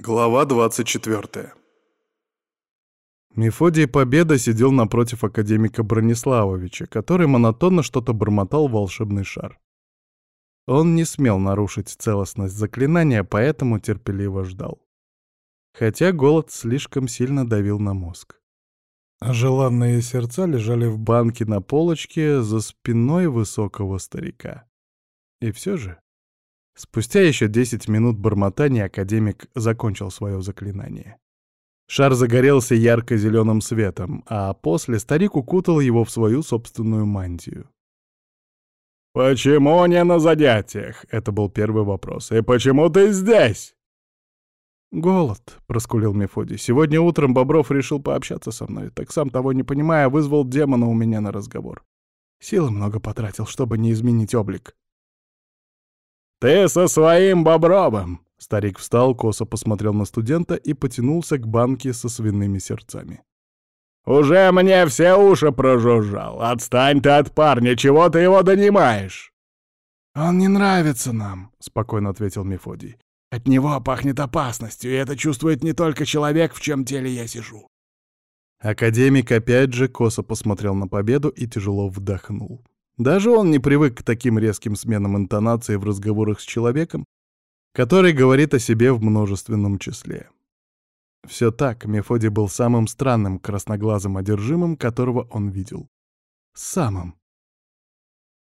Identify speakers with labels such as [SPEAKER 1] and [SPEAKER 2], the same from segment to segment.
[SPEAKER 1] Глава 24 Мефодий Победа сидел напротив академика Брониславовича, который монотонно что-то бормотал в волшебный шар. Он не смел нарушить целостность заклинания, поэтому терпеливо ждал. Хотя голод слишком сильно давил на мозг. А желанные сердца лежали в банке на полочке за спиной высокого старика. И все же Спустя еще 10 минут бормотания академик закончил свое заклинание. Шар загорелся ярко-зеленым светом, а после старик укутал его в свою собственную мантию. «Почему не на занятиях?» — это был первый вопрос. «И почему ты здесь?» «Голод», — проскулил Мефодий. «Сегодня утром Бобров решил пообщаться со мной, так сам того не понимая, вызвал демона у меня на разговор. Силы много потратил, чтобы не изменить облик. «Ты со своим Бобровым!» Старик встал, косо посмотрел на студента и потянулся к банке со свиными сердцами. «Уже мне все уши прожужжал! Отстань ты от парня, чего ты его донимаешь?»
[SPEAKER 2] «Он не нравится нам», — спокойно ответил Мефодий. «От него пахнет опасностью, и это чувствует не только человек, в чем теле я сижу».
[SPEAKER 1] Академик опять же косо посмотрел на победу и тяжело вдохнул. Даже он не привык к таким резким сменам интонации в разговорах с человеком, который говорит о себе в множественном числе. Все так, Мефодий был самым странным красноглазым одержимым, которого он видел. Самым.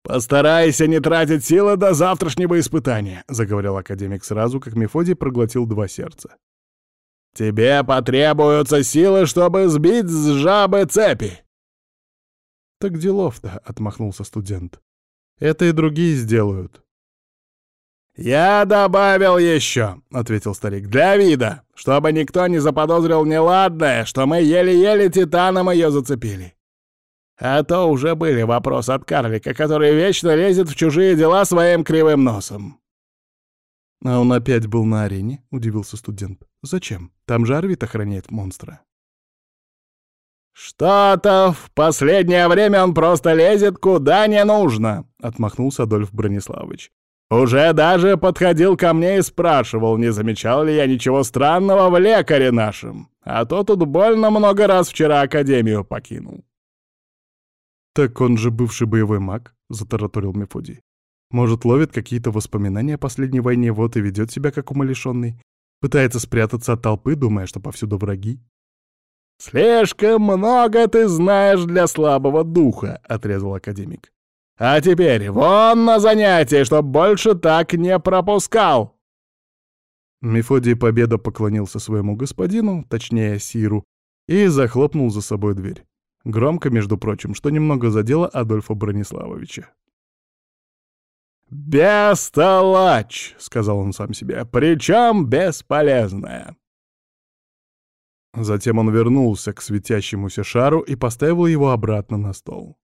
[SPEAKER 2] «Постарайся не тратить силы до завтрашнего испытания», — заговорил академик сразу, как Мефодий проглотил два сердца. «Тебе потребуются силы, чтобы сбить с жабы цепи.
[SPEAKER 1] «Так делов-то», — отмахнулся студент. «Это и другие сделают».
[SPEAKER 2] «Я добавил еще», — ответил старик, — «для вида, чтобы никто не заподозрил неладное, что мы еле-еле титаном ее зацепили. А то уже были вопросы от карлика, который вечно лезет в чужие дела своим кривым носом».
[SPEAKER 1] «А он опять был на арене?» — удивился студент. «Зачем? Там же Арвид охраняет монстра».
[SPEAKER 2] «Что-то в последнее время он просто лезет куда не нужно», — отмахнулся Адольф Брониславович. «Уже даже подходил ко мне и спрашивал, не замечал ли я ничего странного в лекаре нашем. А то тут больно много раз вчера Академию покинул».
[SPEAKER 1] «Так он же бывший боевой маг», — затараторил Мефодий. «Может, ловит какие-то воспоминания о последней войне, вот и ведет себя как умалишенный. Пытается спрятаться от толпы, думая, что повсюду враги.
[SPEAKER 2] «Слишком много ты знаешь для слабого духа», — отрезал академик. «А теперь вон на занятие, чтоб больше так не пропускал!»
[SPEAKER 1] Мефодий Победа поклонился своему господину, точнее Сиру, и захлопнул за собой дверь. Громко, между прочим, что немного задело Адольфа Брониславовича.
[SPEAKER 2] «Бестолочь!» — сказал он сам себе. «Причем бесполезная!»
[SPEAKER 1] Затем он вернулся к светящемуся шару и поставил его обратно на стол.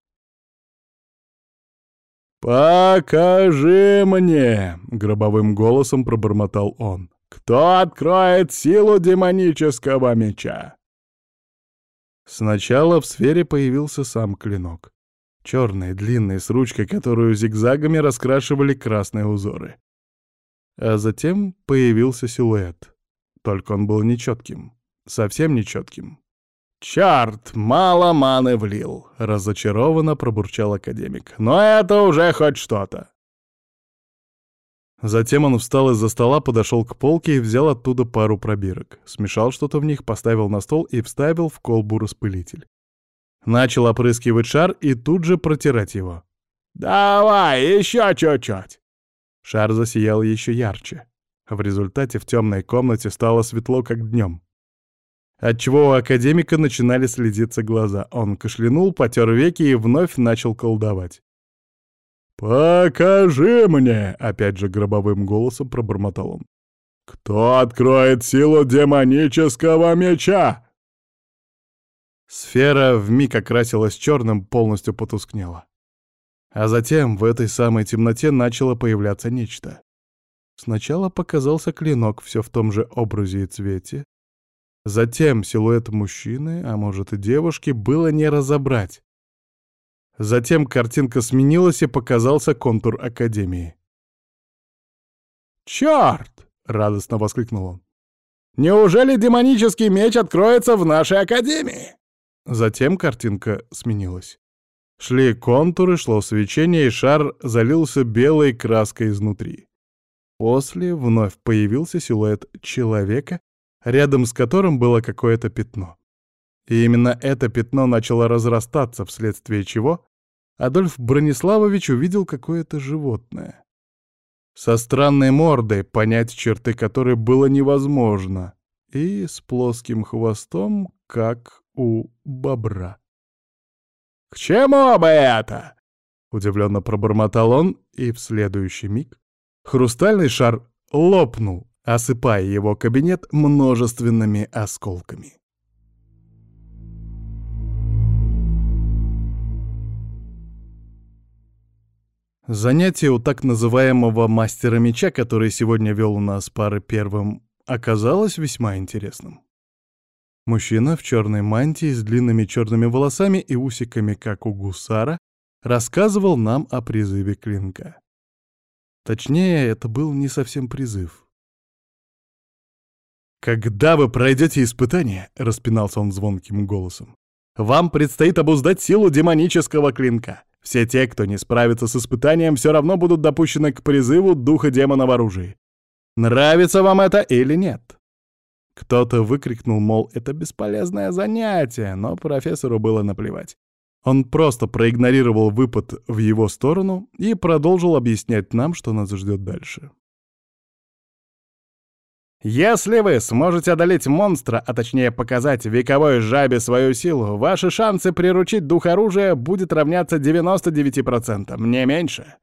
[SPEAKER 2] «Покажи мне!» — гробовым голосом пробормотал он. «Кто откроет силу демонического меча?»
[SPEAKER 1] Сначала в сфере появился сам клинок. Черный, длинный, с ручкой, которую зигзагами раскрашивали красные узоры. А затем появился силуэт. Только он был нечетким совсем нечетким.
[SPEAKER 2] «Чарт, мало маны влил!» — разочарованно пробурчал академик. «Но это уже хоть что-то!»
[SPEAKER 1] Затем он встал из-за стола, подошел к полке и взял оттуда пару пробирок. Смешал что-то в них, поставил на стол и вставил в колбу распылитель. Начал опрыскивать шар и тут же протирать его.
[SPEAKER 2] «Давай, еще чуть-чуть!»
[SPEAKER 1] Шар засиял еще ярче. В результате в темной комнате стало светло, как днем отчего у академика начинали слезиться глаза. Он кашлянул, потер веки и вновь начал колдовать.
[SPEAKER 2] «Покажи мне!» — опять же гробовым голосом пробормотал он. «Кто откроет силу демонического меча?»
[SPEAKER 1] Сфера вмиг окрасилась черным, полностью потускнела. А затем в этой самой темноте начало появляться нечто. Сначала показался клинок, все в том же образе и цвете, Затем силуэт мужчины, а может и девушки, было не разобрать. Затем картинка сменилась и показался контур Академии.
[SPEAKER 2] «Чёрт!» — радостно воскликнул он. Неужели демонический меч откроется в нашей академии?»
[SPEAKER 1] Затем картинка сменилась. Шли контуры, шло свечение, и шар залился белой краской изнутри. После вновь появился силуэт человека, рядом с которым было какое-то пятно. И именно это пятно начало разрастаться, вследствие чего Адольф Брониславович увидел какое-то животное. Со странной мордой, понять черты которой было невозможно, и с плоским хвостом, как у бобра.
[SPEAKER 2] «К чему бы это?»
[SPEAKER 1] — удивленно пробормотал он, и в следующий миг хрустальный шар лопнул, осыпая его кабинет множественными осколками. Занятие у так называемого мастера меча, который сегодня вел у нас пары первым, оказалось весьма интересным. Мужчина в черной мантии с длинными черными волосами и усиками, как у гусара, рассказывал нам о призыве клинка. Точнее, это был не совсем призыв. «Когда вы пройдете испытание», — распинался он звонким голосом, — «вам предстоит обуздать силу демонического клинка. Все те, кто не справится с испытанием, все равно будут допущены к призыву духа демона в оружии. Нравится вам это или нет?» Кто-то выкрикнул, мол, это бесполезное занятие, но профессору было наплевать. Он просто проигнорировал выпад в его сторону и продолжил объяснять нам, что нас ждет дальше.
[SPEAKER 2] Если вы сможете одолеть монстра, а точнее показать вековой жабе свою силу, ваши шансы приручить дух оружия будет равняться 99%, не меньше.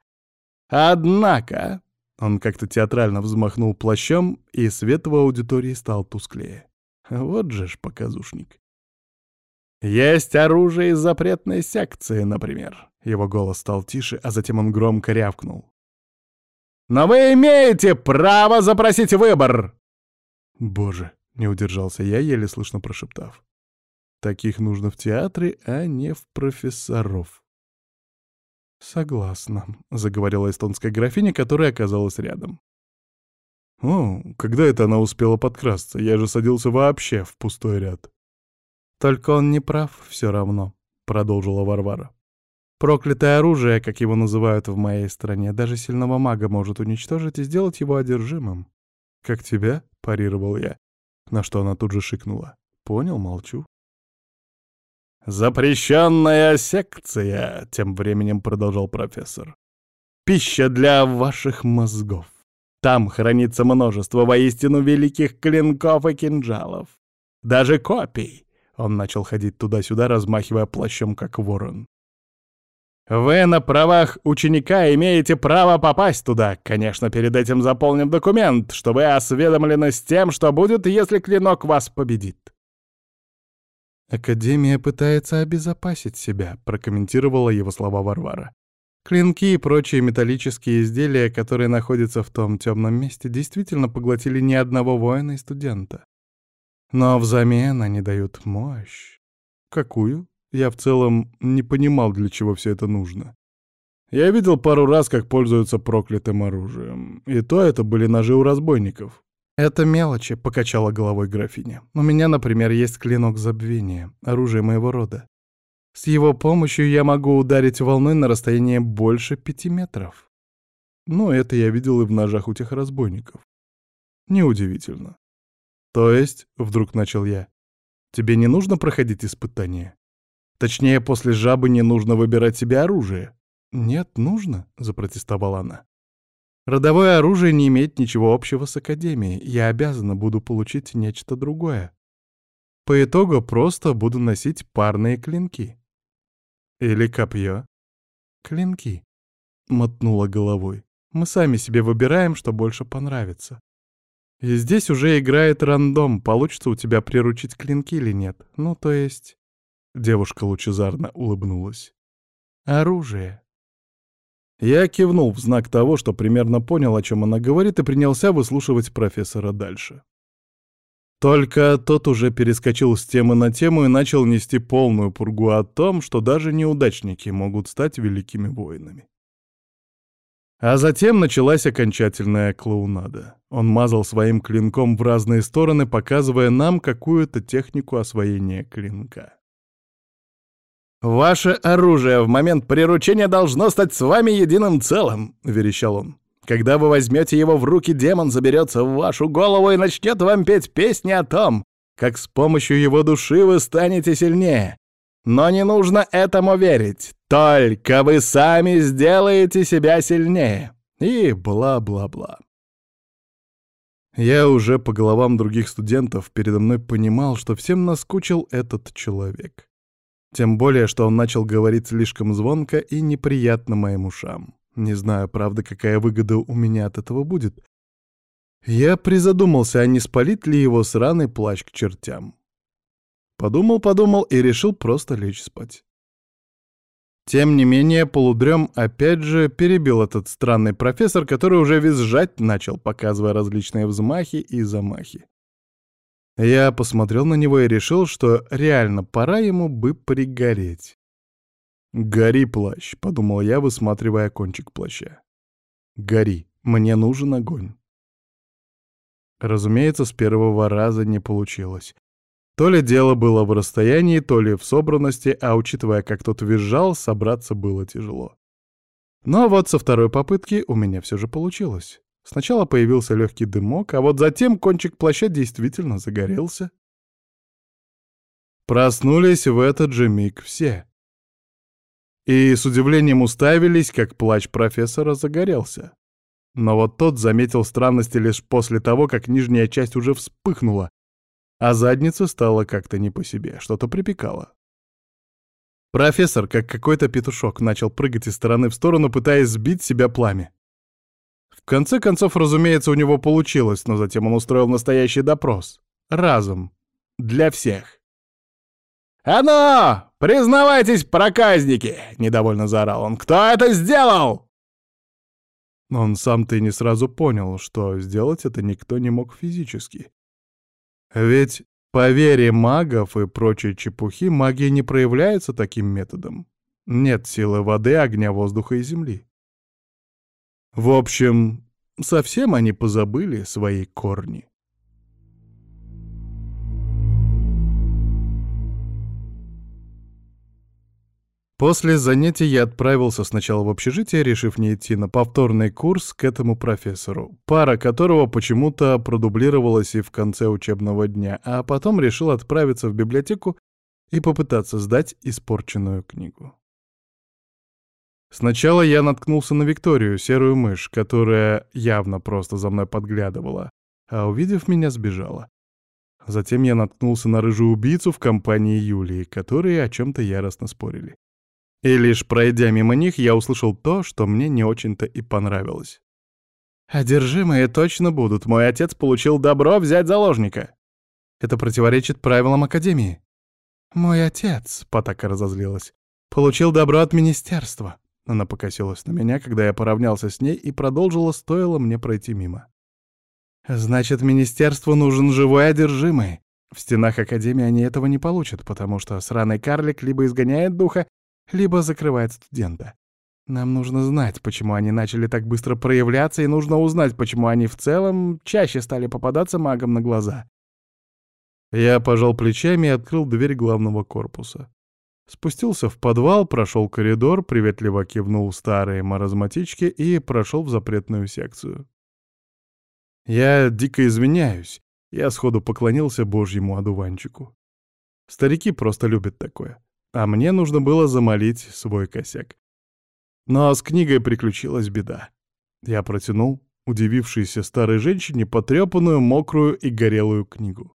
[SPEAKER 2] Однако, он как-то театрально взмахнул плащом, и свет в аудитории стал тусклее. Вот же ж показушник. «Есть оружие из запретной секции, например». Его голос стал тише, а затем он громко рявкнул. «Но вы имеете право запросить выбор!»
[SPEAKER 1] «Боже!» — не удержался я, еле слышно прошептав. «Таких нужно в театре, а не в профессоров». «Согласна», — заговорила эстонская графиня, которая оказалась рядом. «О, когда это она успела подкрасться? Я же садился вообще в пустой ряд». «Только он не прав все равно», — продолжила Варвара. «Проклятое оружие, как его называют в моей стране, даже сильного мага может уничтожить и сделать его одержимым». «Как тебя?» — парировал я. На что она тут же шикнула. «Понял, молчу».
[SPEAKER 2] «Запрещенная секция», — тем временем продолжал профессор. «Пища для ваших мозгов. Там хранится множество воистину великих клинков и кинжалов. Даже копий». Он начал ходить туда-сюда, размахивая плащом, как ворон. «Вы на правах ученика имеете право попасть туда, конечно, перед этим заполнив документ, что вы осведомлены с тем, что будет, если клинок вас победит.
[SPEAKER 1] «Академия пытается обезопасить себя», — прокомментировала его слова Варвара. «Клинки и прочие металлические изделия, которые находятся в том темном месте, действительно поглотили ни одного воина и студента. Но взамен они дают мощь. Какую? Я в целом не понимал, для чего все это нужно. Я видел пару раз, как пользуются проклятым оружием. И то это были ножи у разбойников. «Это мелочи», — покачала головой графиня. «У меня, например, есть клинок забвения, оружие моего рода. С его помощью я могу ударить волной на расстояние больше пяти метров. Ну, это я видел и в ножах у тех разбойников. Неудивительно. То есть, — вдруг начал я, — тебе не нужно проходить испытания? Точнее, после жабы не нужно выбирать себе оружие. Нет, нужно, — запротестовала она. Родовое оружие не имеет ничего общего с Академией. Я обязана буду получить нечто другое. По итогу просто буду носить парные клинки. Или копье. Клинки. Мотнула головой. Мы сами себе выбираем, что больше понравится. И здесь уже играет рандом, получится у тебя приручить клинки или нет. Ну, то есть... Девушка лучезарно улыбнулась. Оружие. Я кивнул в знак того, что примерно понял, о чем она говорит, и принялся выслушивать профессора дальше. Только тот уже перескочил с темы на тему и начал нести полную пургу о том, что даже неудачники могут стать великими воинами. А затем началась окончательная клоунада. Он мазал своим клинком в разные стороны, показывая нам какую-то технику освоения клинка.
[SPEAKER 2] «Ваше оружие в момент приручения должно стать с вами единым целым», — верещал он. «Когда вы возьмете его в руки, демон заберется в вашу голову и начнет вам петь песни о том, как с помощью его души вы станете сильнее. Но не нужно этому верить. Только вы сами сделаете себя сильнее. И бла-бла-бла.
[SPEAKER 1] Я уже по головам других студентов передо мной понимал, что всем наскучил этот человек. Тем более, что он начал говорить слишком звонко и неприятно моим ушам. Не знаю, правда, какая выгода у меня от этого будет. Я призадумался, а не спалит ли его сраный плащ к чертям. Подумал-подумал и решил просто лечь спать. Тем не менее, полудрем опять же перебил этот странный профессор, который уже визжать начал, показывая различные взмахи и замахи. Я посмотрел на него и решил, что реально пора ему бы пригореть. «Гори, плащ», — подумал я, высматривая кончик плаща. «Гори, мне нужен огонь». Разумеется, с первого раза не получилось. То ли дело было в расстоянии, то ли в собранности, а учитывая, как тот визжал, собраться было тяжело. Но вот со второй попытки у меня все же получилось. Сначала появился легкий дымок, а вот затем кончик плаща действительно загорелся. Проснулись в этот же миг все. И с удивлением уставились, как плащ профессора загорелся. Но вот тот заметил странности лишь после того, как нижняя часть уже вспыхнула, а задница стала как-то не по себе, что-то припекало. Профессор, как какой-то петушок, начал прыгать из стороны в сторону, пытаясь сбить себя пламя. В конце концов, разумеется, у него получилось, но затем он устроил настоящий допрос. Разом. Для всех.
[SPEAKER 2] «А ну! Признавайтесь, проказники!» — недовольно заорал он. «Кто это сделал?»
[SPEAKER 1] Он сам-то и не сразу понял, что сделать это никто не мог физически. Ведь по вере магов и прочей чепухи магия не проявляется таким методом. Нет силы воды, огня, воздуха и земли. В общем, совсем они позабыли свои корни. После занятий я отправился сначала в общежитие, решив не идти на повторный курс к этому профессору, пара которого почему-то продублировалась и в конце учебного дня, а потом решил отправиться в библиотеку и попытаться сдать испорченную книгу. Сначала я наткнулся на Викторию, серую мышь, которая явно просто за мной подглядывала, а увидев меня, сбежала. Затем я наткнулся на рыжую убийцу в компании Юлии, которые о чем-то яростно спорили. И лишь пройдя мимо них, я услышал то, что мне не очень-то и понравилось. «Одержимые точно будут. Мой отец получил добро взять заложника. Это противоречит правилам Академии». «Мой отец», — Потака разозлилась, — «получил добро от Министерства». Она покосилась на меня, когда я поравнялся с ней и продолжила, стоило мне пройти мимо. «Значит, Министерству нужен живой одержимый. В стенах Академии они этого не получат, потому что сраный карлик либо изгоняет духа, либо закрывает студента. Нам нужно знать, почему они начали так быстро проявляться, и нужно узнать, почему они в целом чаще стали попадаться магам на глаза. Я пожал плечами и открыл дверь главного корпуса. Спустился в подвал, прошел коридор, приветливо кивнул старые маразматички и прошел в запретную секцию. Я дико извиняюсь. Я сходу поклонился божьему одуванчику. Старики просто любят такое а мне нужно было замолить свой косяк. Но с книгой приключилась беда. Я протянул удивившейся старой женщине потрепанную, мокрую и горелую книгу.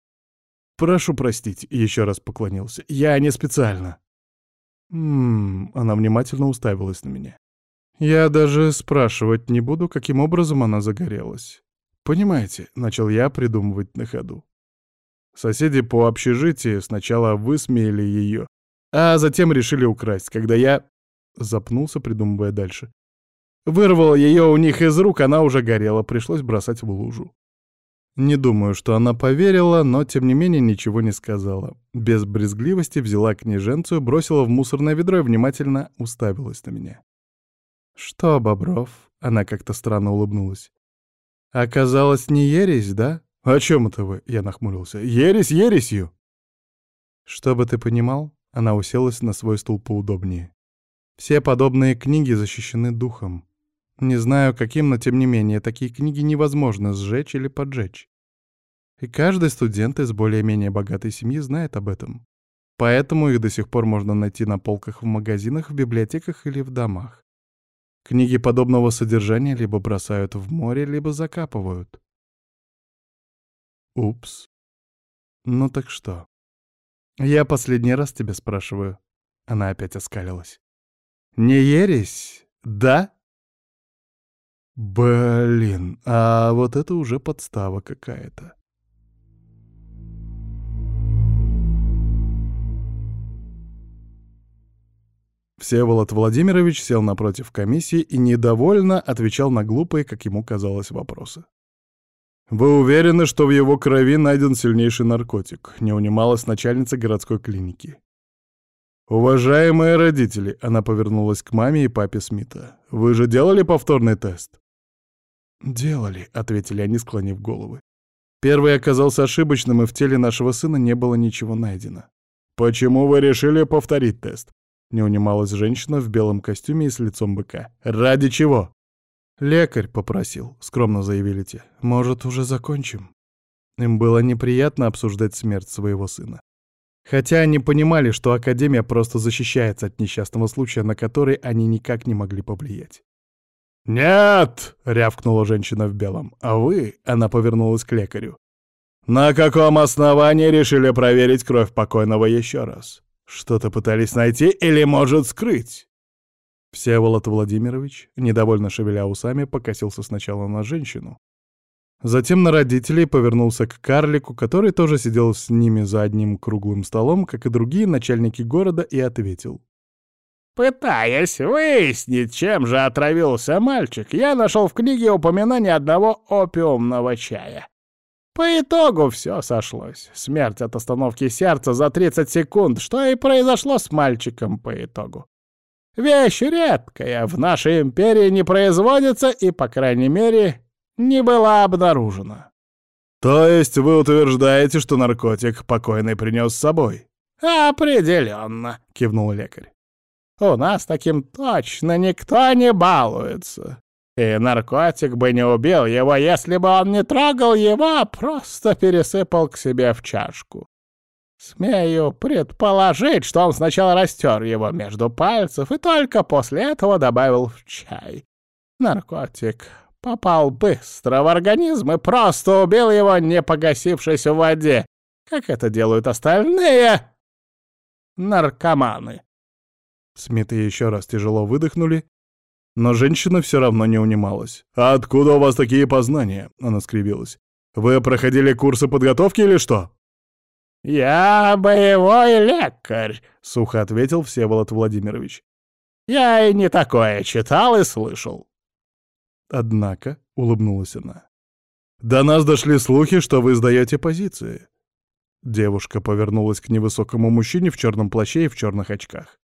[SPEAKER 1] «Прошу простить», — еще раз поклонился. «Я не специально». «Ммм...» — она внимательно уставилась на меня. «Я даже спрашивать не буду, каким образом она загорелась. Понимаете?» — начал я придумывать на ходу. Соседи по общежитию сначала высмеяли ее, а затем решили украсть, когда я... Запнулся, придумывая дальше. Вырвал ее у них из рук, она уже горела, пришлось бросать в лужу. Не думаю, что она поверила, но тем не менее ничего не сказала. Без брезгливости взяла княженцию, бросила в мусорное ведро и внимательно уставилась на меня. «Что, Бобров, Она как-то странно улыбнулась. Оказалось, не ересь, да? О чем это вы? Я нахмурился. Ересь ересью. Чтобы ты понимал, она уселась на свой стул поудобнее. Все подобные книги защищены духом. Не знаю, каким, но тем не менее, такие книги невозможно сжечь или поджечь. И каждый студент из более-менее богатой семьи знает об этом. Поэтому их до сих пор можно найти на полках в магазинах, в библиотеках или в домах. Книги подобного содержания либо бросают в море, либо закапывают. Упс. Ну так что? Я последний раз тебя спрашиваю. Она опять оскалилась. Не ересь, да? Блин, а вот это уже подстава какая-то. Всеволод Владимирович сел напротив комиссии и недовольно отвечал на глупые, как ему казалось, вопросы. «Вы уверены, что в его крови найден сильнейший наркотик?» — не унималась начальница городской клиники. «Уважаемые родители», — она повернулась к маме и папе Смита, — «вы же делали повторный тест?» «Делали», — ответили они, склонив головы. Первый оказался ошибочным, и в теле нашего сына не было ничего найдено. «Почему вы решили повторить тест?» Не унималась женщина в белом костюме и с лицом быка. «Ради чего?» «Лекарь попросил», — скромно заявили те. «Может, уже закончим?» Им было неприятно обсуждать смерть своего сына. Хотя они понимали, что Академия просто защищается от несчастного случая, на который они никак не могли повлиять. «Нет!» — рявкнула женщина в белом. «А вы?» — она повернулась к лекарю. «На каком основании решили проверить кровь покойного еще раз? Что-то пытались найти или, может, скрыть?» Всеволод Владимирович, недовольно шевеля усами, покосился сначала на женщину, затем на родителей повернулся к карлику, который тоже сидел с ними за одним круглым столом, как и другие начальники города, и ответил.
[SPEAKER 2] «Пытаясь выяснить, чем же отравился мальчик, я нашел в книге упоминание одного опиумного чая. По итогу все сошлось. Смерть от остановки сердца за 30 секунд, что и произошло с мальчиком по итогу. Вещь редкая, в нашей империи не производится и, по крайней мере, не была обнаружена.
[SPEAKER 1] То есть вы утверждаете, что наркотик покойный принес с собой?
[SPEAKER 2] Определенно, кивнул лекарь. У нас таким точно никто не балуется. И наркотик бы не убил его, если бы он не трогал его, а просто пересыпал к себе в чашку. Смею предположить, что он сначала растер его между пальцев и только после этого добавил в чай. Наркотик попал быстро в организм и просто убил его, не погасившись в воде, как это делают остальные наркоманы.
[SPEAKER 1] Смиты еще раз тяжело выдохнули но женщина все равно не унималась. «А откуда у вас такие познания?» — она скривилась. «Вы проходили курсы подготовки или что?»
[SPEAKER 2] «Я боевой лекарь», — сухо ответил Всеволод Владимирович. «Я и не такое читал и слышал».
[SPEAKER 1] «Однако», — улыбнулась она, — «до нас дошли слухи, что вы сдаете позиции». Девушка повернулась к невысокому мужчине в черном плаще и в черных очках.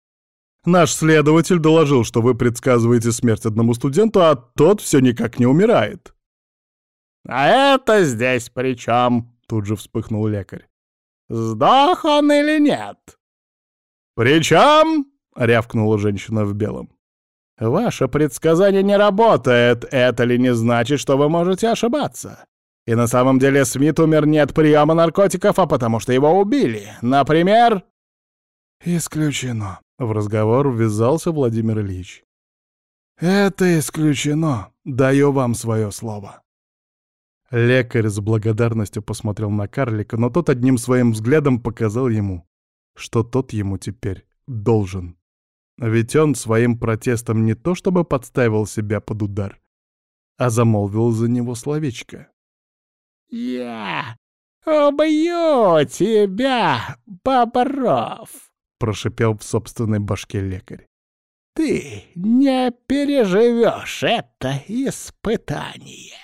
[SPEAKER 1] Наш следователь доложил, что вы предсказываете смерть одному студенту, а тот все никак не умирает».
[SPEAKER 2] «А это здесь при чем?» — тут же вспыхнул лекарь. «Сдох он или нет?»
[SPEAKER 1] «При чем?» — рявкнула женщина в белом.
[SPEAKER 2] «Ваше предсказание не работает. Это ли не значит, что вы можете ошибаться? И на самом деле Смит умер не от приема наркотиков, а потому что его убили. Например...»
[SPEAKER 1] «Исключено», — в разговор ввязался Владимир Ильич. «Это исключено. Даю вам свое слово». Лекарь с благодарностью посмотрел на карлика, но тот одним своим взглядом показал ему, что тот ему теперь должен. Ведь он своим протестом не то чтобы подставил себя под удар, а замолвил за него словечко.
[SPEAKER 2] «Я убью тебя, Бобров!»
[SPEAKER 1] Прошипел в собственной башке лекарь.
[SPEAKER 2] «Ты не переживешь это испытание!»